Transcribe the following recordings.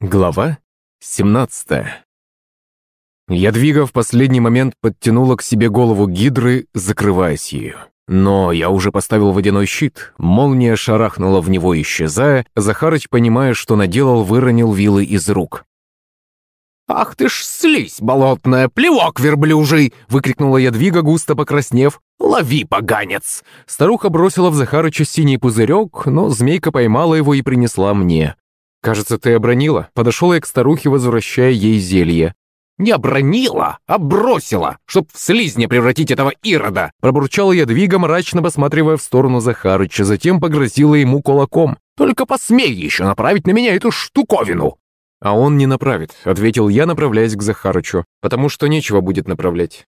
Глава 17 Ядвига в последний момент подтянула к себе голову гидры, закрываясь ею. Но я уже поставил водяной щит, молния шарахнула в него, исчезая, Захарыч, понимая, что наделал, выронил вилы из рук. «Ах ты ж слизь болотная, плевок верблюжий!» — выкрикнула Ядвига, густо покраснев. «Лови, поганец!» Старуха бросила в Захарыча синий пузырек, но змейка поймала его и принесла мне. «Кажется, ты обронила». Подошел я к старухе, возвращая ей зелье. «Не обронила, а бросила, чтоб в слизня превратить этого ирода!» Пробурчала я двигом, мрачно посматривая в сторону Захарыча, затем погрозила ему кулаком. «Только посмей еще направить на меня эту штуковину!» «А он не направит», — ответил я, направляясь к Захарычу, «потому что нечего будет направлять».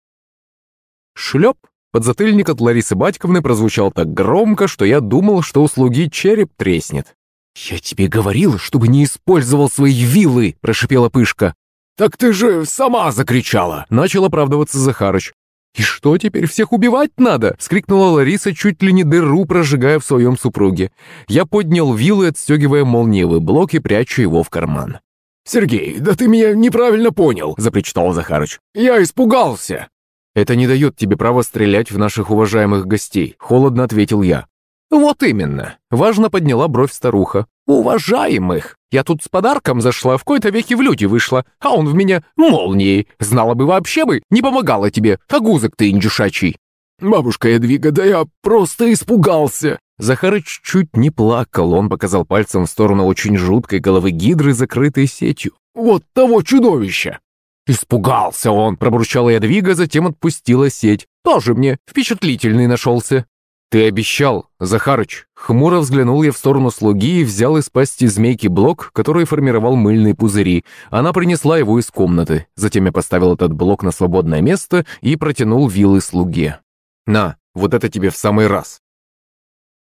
Шлеп! Подзатыльник от Ларисы Батьковны прозвучал так громко, что я думал, что у слуги череп треснет. «Я тебе говорил, чтобы не использовал свои вилы!» – прошипела Пышка. «Так ты же сама закричала!» – начал оправдываться Захарыч. «И что, теперь всех убивать надо?» – вскрикнула Лариса, чуть ли не дыру прожигая в своем супруге. Я поднял вилы, отстегивая молниевый блок и прячу его в карман. «Сергей, да ты меня неправильно понял!» – запричитал Захарыч. «Я испугался!» «Это не дает тебе права стрелять в наших уважаемых гостей», – холодно ответил я. «Вот именно!» – важно подняла бровь старуха. «Уважаемых! Я тут с подарком зашла, в кои-то веки в люди вышла, а он в меня молнией. Знала бы вообще бы, не помогала тебе, а гузок ты индюшачий!» «Бабушка Ядвига, да я просто испугался!» Захарыч чуть не плакал, он показал пальцем в сторону очень жуткой головы гидры, закрытой сетью. «Вот того чудовища!» «Испугался он!» – пробурчала Ядвига, затем отпустила сеть. «Тоже мне впечатлительный нашелся!» «Ты обещал, Захарыч!» Хмуро взглянул я в сторону слуги и взял из пасти змейки блок, который формировал мыльные пузыри. Она принесла его из комнаты. Затем я поставил этот блок на свободное место и протянул вилы слуге. «На, вот это тебе в самый раз!»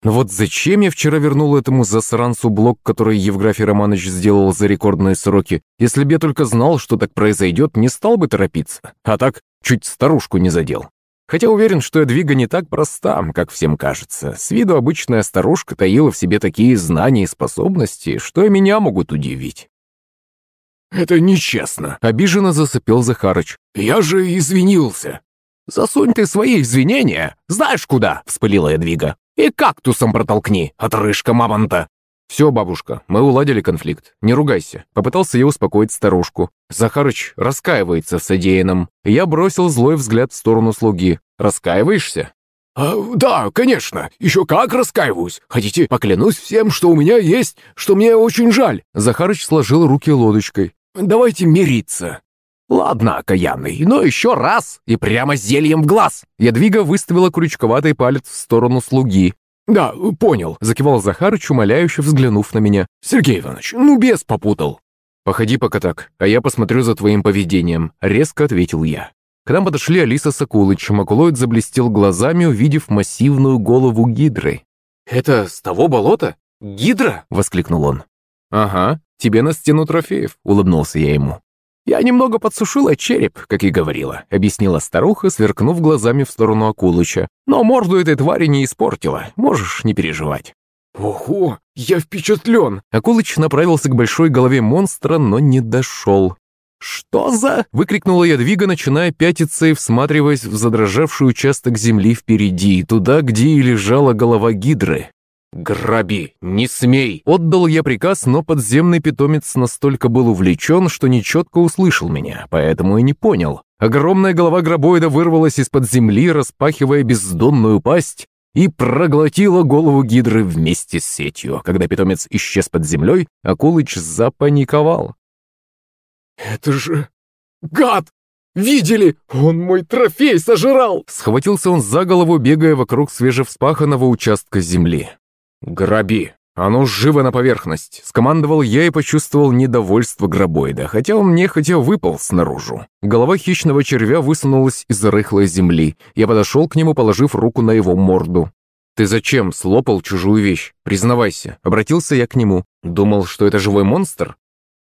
Но вот зачем я вчера вернул этому засранцу блок, который Евграфий Романович сделал за рекордные сроки? Если бы я только знал, что так произойдет, не стал бы торопиться. А так, чуть старушку не задел. Хотя уверен, что Эдвига не так проста, как всем кажется. С виду обычная старушка таила в себе такие знания и способности, что и меня могут удивить. «Это нечестно», — обиженно засыпел Захарыч. «Я же извинился». «Засунь ты свои извинения, знаешь куда?» — вспылила Эдвига. «И кактусом протолкни, отрыжка мамонта!» «Все, бабушка, мы уладили конфликт. Не ругайся». Попытался я успокоить старушку. Захарыч раскаивается в содеянном. Я бросил злой взгляд в сторону слуги. «Раскаиваешься?» а, «Да, конечно. Еще как раскаиваюсь. Хотите, поклянусь всем, что у меня есть, что мне очень жаль». Захарыч сложил руки лодочкой. «Давайте мириться». «Ладно, окаянный, но еще раз и прямо зельем в глаз!» Ядвига выставила крючковатый палец в сторону слуги. «Да, понял», — закивал Захарыч, умоляюще взглянув на меня. «Сергей Иванович, ну бес попутал». «Походи пока так, а я посмотрю за твоим поведением», — резко ответил я. К нам подошли Алиса с Акулычем. Акулоид заблестел глазами, увидев массивную голову гидры. «Это с того болота? Гидра?» — воскликнул он. «Ага, тебе на стену трофеев», — улыбнулся я ему. «Я немного подсушила череп, как и говорила», — объяснила старуха, сверкнув глазами в сторону Акулыча. «Но морду этой твари не испортила, можешь не переживать». «Ого, я впечатлен!» Акулыч направился к большой голове монстра, но не дошел. «Что за...» — выкрикнула Ядвига, начиная пятиться и всматриваясь в задрожавший участок земли впереди, туда, где и лежала голова гидры. «Граби! Не смей!» Отдал я приказ, но подземный питомец настолько был увлечен, что нечетко услышал меня, поэтому и не понял. Огромная голова гробоида вырвалась из-под земли, распахивая бездонную пасть, и проглотила голову гидры вместе с сетью. Когда питомец исчез под землей, Акулыч запаниковал. «Это же... гад! Видели? Он мой трофей сожрал!» Схватился он за голову, бегая вокруг свежевспаханного участка земли. «Граби! А ну, живо на поверхность!» Скомандовал я и почувствовал недовольство гробоида, хотя он нехотя выпал снаружи. Голова хищного червя высунулась из рыхлой земли. Я подошел к нему, положив руку на его морду. «Ты зачем слопал чужую вещь? Признавайся!» Обратился я к нему. Думал, что это живой монстр?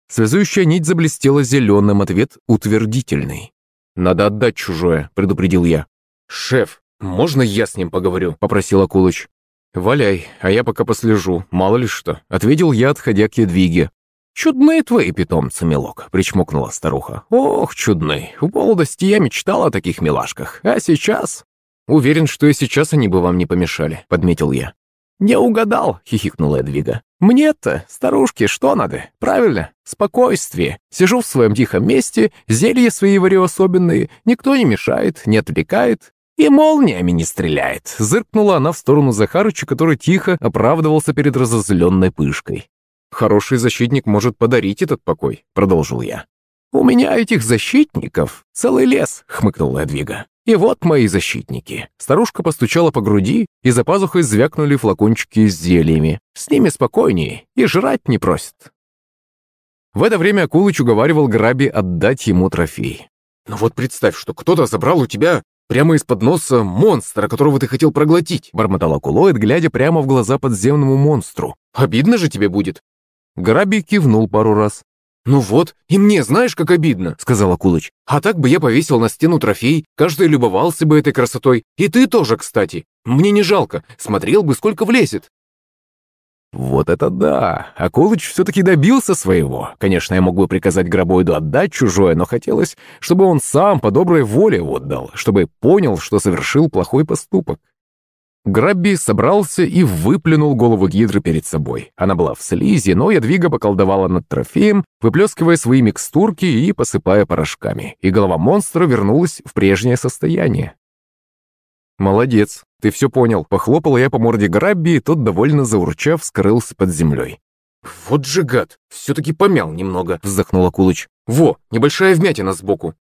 Связующая нить заблестела зеленым, ответ утвердительный. «Надо отдать чужое», — предупредил я. «Шеф, можно я с ним поговорю?» — попросил Акулыч. «Валяй, а я пока послежу, мало ли что», — ответил я, отходя к Едвиге. «Чудные твои питомцы, милок», — причмокнула старуха. «Ох, чудные. В молодости я мечтала о таких милашках. А сейчас...» «Уверен, что и сейчас они бы вам не помешали», — подметил я. «Не угадал», — хихикнула Эдвига. «Мне-то, старушке, что надо? Правильно, спокойствие. Сижу в своем тихом месте, зелья свои варю особенные, никто не мешает, не отвлекает. И молниями не стреляет», — зыркнула она в сторону Захарыча, который тихо оправдывался перед разозленной пышкой. «Хороший защитник может подарить этот покой», — продолжил я. «У меня этих защитников целый лес», — хмыкнула Эдвига. «И вот мои защитники». Старушка постучала по груди, и за пазухой звякнули флакончики с зельями. С ними спокойнее, и жрать не просят. В это время Акулыч уговаривал Граби отдать ему трофей. «Ну вот представь, что кто-то забрал у тебя прямо из-под носа монстра, которого ты хотел проглотить», бормотал Акулоид, глядя прямо в глаза подземному монстру. «Обидно же тебе будет». Граби кивнул пару раз. «Ну вот, и мне знаешь, как обидно», — сказал Акулыч. «А так бы я повесил на стену трофей, каждый любовался бы этой красотой. И ты тоже, кстати. Мне не жалко, смотрел бы, сколько влезет». Вот это да! Акулыч все-таки добился своего. Конечно, я мог бы приказать Грабоиду отдать чужое, но хотелось, чтобы он сам по доброй воле отдал, чтобы понял, что совершил плохой поступок. Грабби собрался и выплюнул голову гидры перед собой. Она была в слизи, но Ядвига поколдовала над трофеем, выплескивая свои микстурки и посыпая порошками, и голова монстра вернулась в прежнее состояние. «Молодец, ты все понял», — похлопал я по морде Грабби, и тот, довольно заурчав, скрылся под землей. «Вот же гад, все-таки помял немного», — вздохнул Акулыч. «Во, небольшая вмятина сбоку.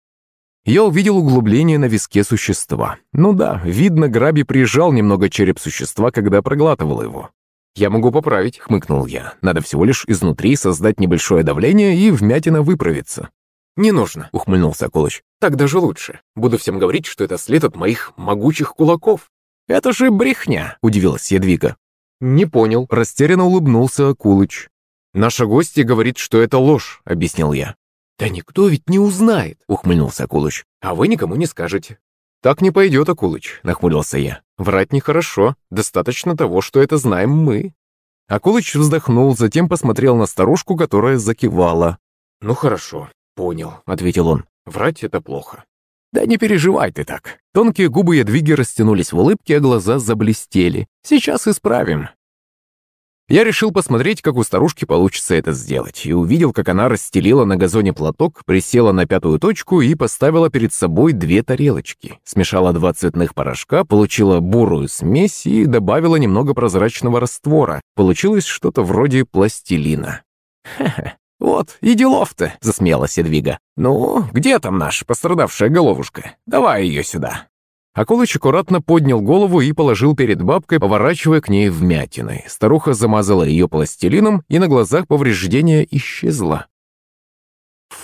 Я увидел углубление на виске существа. Ну да, видно, Граби прижал немного череп существа, когда проглатывал его. «Я могу поправить», — хмыкнул я. «Надо всего лишь изнутри создать небольшое давление, и вмятина выправится». «Не нужно», — ухмыльнулся Акулыч. «Так даже лучше. Буду всем говорить, что это след от моих могучих кулаков». «Это же брехня», — удивилась Ядвига. «Не понял», — растерянно улыбнулся Акулыч. «Наша гостья говорит, что это ложь», — объяснил я. «Да никто ведь не узнает», — ухмыльнулся Акулыч. «А вы никому не скажете». «Так не пойдет, Акулыч», — нахмурился я. «Врать нехорошо. Достаточно того, что это знаем мы». Акулыч вздохнул, затем посмотрел на старушку, которая закивала. «Ну хорошо, понял», — ответил он. «Врать это плохо». «Да не переживай ты так». Тонкие губы Ядвиги растянулись в улыбке, а глаза заблестели. «Сейчас исправим. Я решил посмотреть, как у старушки получится это сделать, и увидел, как она расстелила на газоне платок, присела на пятую точку и поставила перед собой две тарелочки. Смешала два цветных порошка, получила бурую смесь и добавила немного прозрачного раствора. Получилось что-то вроде пластилина. «Хе-хе, вот и делов-то», — засмеялась Эдвига. «Ну, где там наша пострадавшая головушка? Давай ее сюда». Акулыч аккуратно поднял голову и положил перед бабкой, поворачивая к ней вмятиной. Старуха замазала ее пластилином, и на глазах повреждение исчезло.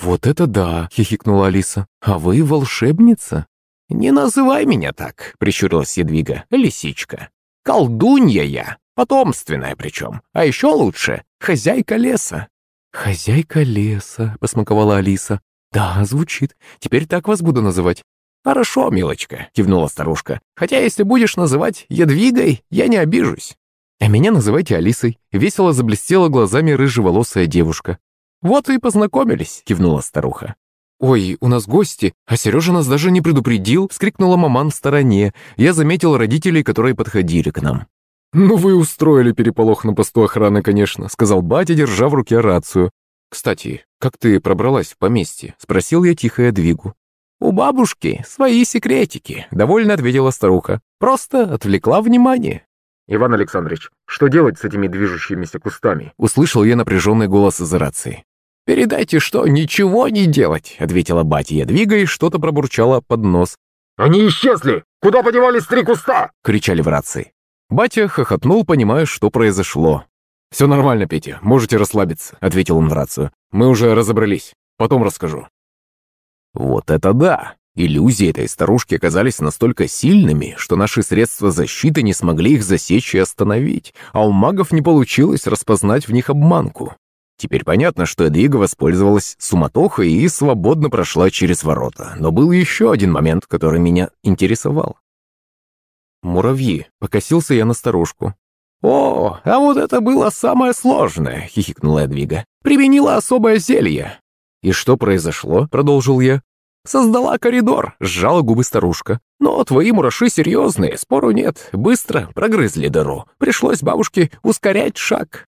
«Вот это да!» — хихикнула Алиса. «А вы волшебница?» «Не называй меня так!» — прищурилась Едвига. «Лисичка. Колдунья я, потомственная причем. А еще лучше — хозяйка леса». «Хозяйка леса», — посмаковала Алиса. «Да, звучит. Теперь так вас буду называть. «Хорошо, милочка», — кивнула старушка. «Хотя если будешь называть Ядвигой, я не обижусь». «А меня называйте Алисой», — весело заблестела глазами рыжеволосая девушка. «Вот и познакомились», — кивнула старуха. «Ой, у нас гости, а Сережа нас даже не предупредил», — вскрикнула маман в стороне. Я заметил родителей, которые подходили к нам. «Ну вы устроили переполох на посту охраны, конечно», — сказал батя, держа в руке рацию. «Кстати, как ты пробралась в поместье?» — спросил я тихо Эдвигу. «У бабушки свои секретики», — довольно ответила старуха. «Просто отвлекла внимание». «Иван Александрович, что делать с этими движущимися кустами?» Услышал я напряженный голос из рации. «Передайте, что ничего не делать», — ответила батя Ядвига и что-то пробурчала под нос. «Они исчезли! Куда подевались три куста?» — кричали в рации. Батя хохотнул, понимая, что произошло. «Все нормально, Петя, можете расслабиться», — ответил он в рацию. «Мы уже разобрались. Потом расскажу». Вот это да! Иллюзии этой старушки оказались настолько сильными, что наши средства защиты не смогли их засечь и остановить, а у магов не получилось распознать в них обманку. Теперь понятно, что Эдвига воспользовалась суматохой и свободно прошла через ворота. Но был еще один момент, который меня интересовал. «Муравьи», — покосился я на старушку. «О, а вот это было самое сложное», — хихикнула Эдвига. «Применила особое зелье». «И что произошло?» — продолжил я. «Создала коридор», — сжала губы старушка. «Но твои мураши серьезные, спору нет. Быстро прогрызли дыру. Пришлось бабушке ускорять шаг».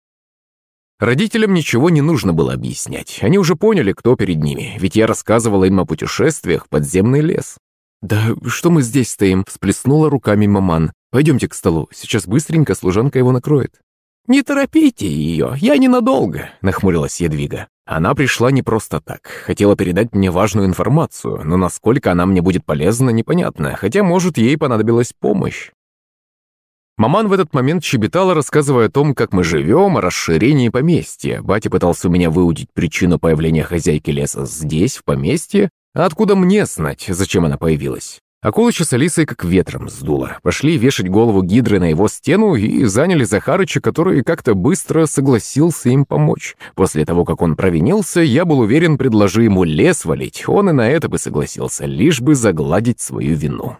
Родителям ничего не нужно было объяснять. Они уже поняли, кто перед ними, ведь я рассказывала им о путешествиях в подземный лес. «Да что мы здесь стоим?» – всплеснула руками маман. «Пойдемте к столу, сейчас быстренько служанка его накроет». «Не торопите ее, я ненадолго», – нахмурилась Едвига. Она пришла не просто так, хотела передать мне важную информацию, но насколько она мне будет полезна, непонятно, хотя, может, ей понадобилась помощь. Маман в этот момент щебетала, рассказывая о том, как мы живем, о расширении поместья. Батя пытался у меня выудить причину появления хозяйки леса здесь, в поместье, а откуда мне знать, зачем она появилась? Акулыча с Алисой как ветром сдуло. Пошли вешать голову Гидры на его стену и заняли Захарыча, который как-то быстро согласился им помочь. После того, как он провинился, я был уверен, предложи ему лес валить, он и на это бы согласился, лишь бы загладить свою вину.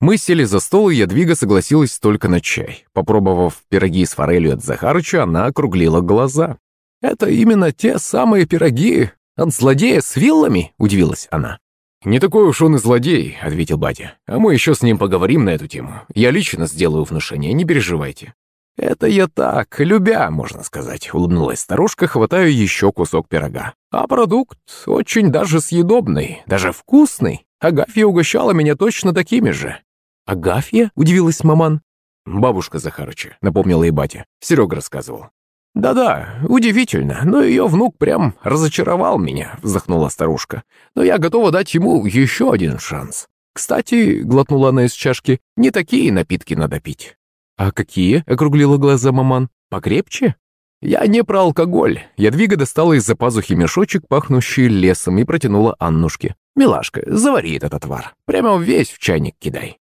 Мы сели за стол, и Ядвига согласилась только на чай. Попробовав пироги с форелью от Захарыча, она округлила глаза. «Это именно те самые пироги от злодея с виллами?» – удивилась она. «Не такой уж он и злодей», – ответил батя. «А мы еще с ним поговорим на эту тему. Я лично сделаю внушение, не переживайте». «Это я так, любя, можно сказать», — улыбнулась старушка, хватая еще кусок пирога. «А продукт очень даже съедобный, даже вкусный. Агафья угощала меня точно такими же. «Агафья?» — удивилась маман. «Бабушка Захарыча», — напомнила и батя. Серега рассказывал. «Да-да, удивительно, но ее внук прям разочаровал меня», — вздохнула старушка. «Но я готова дать ему еще один шанс. Кстати, — глотнула она из чашки, — не такие напитки надо пить». «А какие?» — округлила глаза маман. «Покрепче?» «Я не про алкоголь». Ядвига достала из-за пазухи мешочек, пахнущий лесом, и протянула Аннушке. «Милашка, завари этот отвар. Прямо весь в чайник кидай».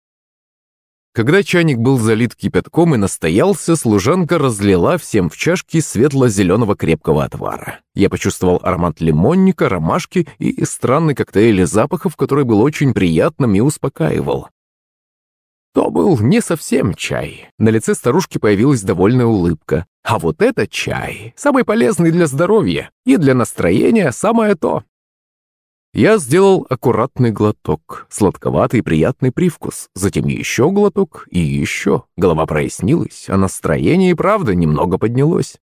Когда чайник был залит кипятком и настоялся, служанка разлила всем в чашки светло-зеленого крепкого отвара. Я почувствовал аромат лимонника, ромашки и странный коктейль запахов, который был очень приятным и успокаивал. То был не совсем чай. На лице старушки появилась довольная улыбка. А вот это чай, самый полезный для здоровья и для настроения самое то. Я сделал аккуратный глоток, сладковатый приятный привкус, затем еще глоток и еще. Голова прояснилась, а настроение и правда немного поднялось.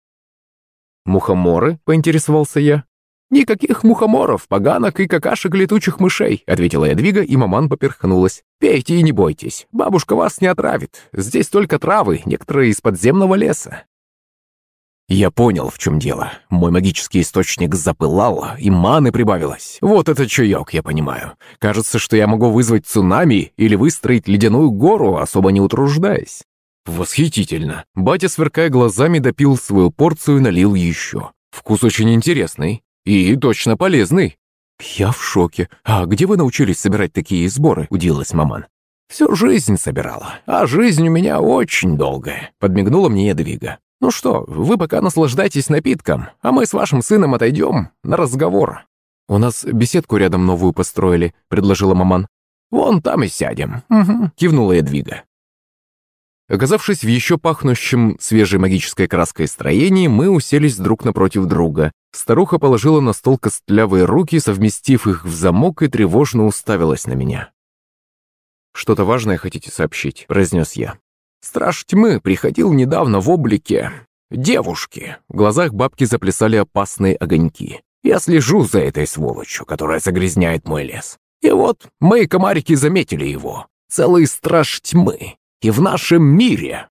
«Мухоморы?» — поинтересовался я. «Никаких мухоморов, поганок и какашек летучих мышей», — ответила Ядвига, и маман поперхнулась. «Пейте и не бойтесь, бабушка вас не отравит. Здесь только травы, некоторые из подземного леса. Я понял, в чем дело. Мой магический источник запылал, и маны прибавилось. Вот это чаек, я понимаю. Кажется, что я могу вызвать цунами или выстроить ледяную гору, особо не утруждаясь. Восхитительно. Батя, сверкая глазами, допил свою порцию и налил еще. Вкус очень интересный и точно полезный. Я в шоке. А где вы научились собирать такие сборы? Удивилась маман. Всю жизнь собирала, а жизнь у меня очень долгая, подмигнула мне Ядвига. «Ну что, вы пока наслаждайтесь напитком, а мы с вашим сыном отойдем на разговор». «У нас беседку рядом новую построили», — предложила маман. «Вон там и сядем», кивнула Эдвига. Оказавшись в еще пахнущем свежей магической краской строении, мы уселись друг напротив друга. Старуха положила на стол костлявые руки, совместив их в замок и тревожно уставилась на меня. «Что-то важное хотите сообщить?» – произнес я. Страж тьмы приходил недавно в облике девушки. В глазах бабки заплясали опасные огоньки. Я слежу за этой сволочью, которая загрязняет мой лес. И вот мои комарики заметили его. Целый страж тьмы. И в нашем мире.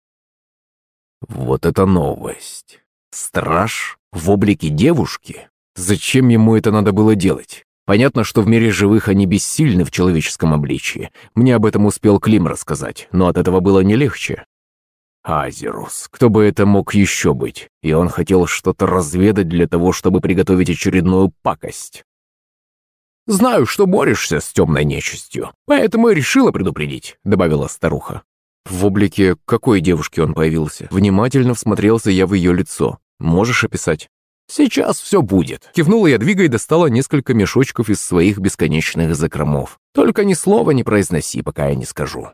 Вот это новость. Страж в облике девушки? Зачем ему это надо было делать? Понятно, что в мире живых они бессильны в человеческом обличии. Мне об этом успел Клим рассказать, но от этого было не легче. Азерус, кто бы это мог еще быть? И он хотел что-то разведать для того, чтобы приготовить очередную пакость. «Знаю, что борешься с темной нечистью, поэтому и решила предупредить», — добавила старуха. В облике какой девушки он появился? Внимательно всмотрелся я в ее лицо. Можешь описать? «Сейчас все будет», — кивнула я, двигая достала несколько мешочков из своих бесконечных закромов. «Только ни слова не произноси, пока я не скажу».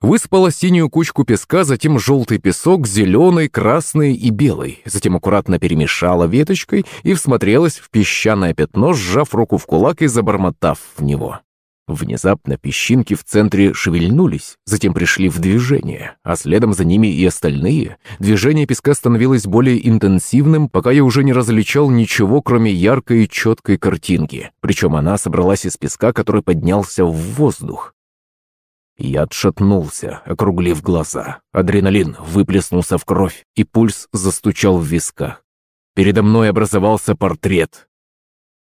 Высыпала синюю кучку песка, затем желтый песок, зеленый, красный и белый. Затем аккуратно перемешала веточкой и всмотрелась в песчаное пятно, сжав руку в кулак и забормотав в него. Внезапно песчинки в центре шевельнулись, затем пришли в движение, а следом за ними и остальные. Движение песка становилось более интенсивным, пока я уже не различал ничего, кроме яркой и четкой картинки. Причем она собралась из песка, который поднялся в воздух. Я отшатнулся, округлив глаза. Адреналин выплеснулся в кровь, и пульс застучал в висках. Передо мной образовался портрет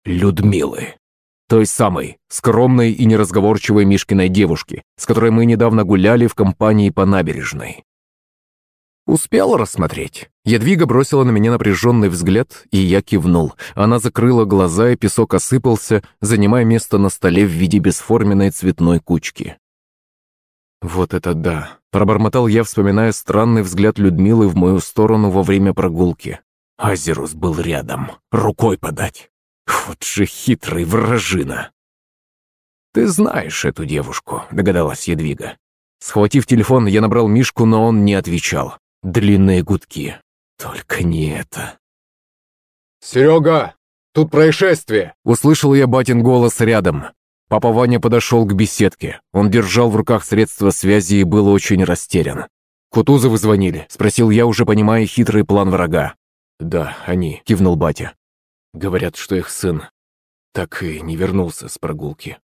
Людмилы. Той самой, скромной и неразговорчивой Мишкиной девушки, с которой мы недавно гуляли в компании по набережной. «Успел рассмотреть?» Ядвига бросила на меня напряженный взгляд, и я кивнул. Она закрыла глаза, и песок осыпался, занимая место на столе в виде бесформенной цветной кучки. «Вот это да!» – пробормотал я, вспоминая странный взгляд Людмилы в мою сторону во время прогулки. Азерус был рядом, рукой подать. Вот же хитрый вражина. «Ты знаешь эту девушку», — догадалась Едвига. Схватив телефон, я набрал Мишку, но он не отвечал. Длинные гудки. Только не это. «Серега, тут происшествие!» Услышал я батин голос рядом. Папа Ваня подошел к беседке. Он держал в руках средства связи и был очень растерян. «Кутузовы звонили?» – спросил я, уже понимая хитрый план врага. «Да, они», – кивнул батя. Говорят, что их сын так и не вернулся с прогулки.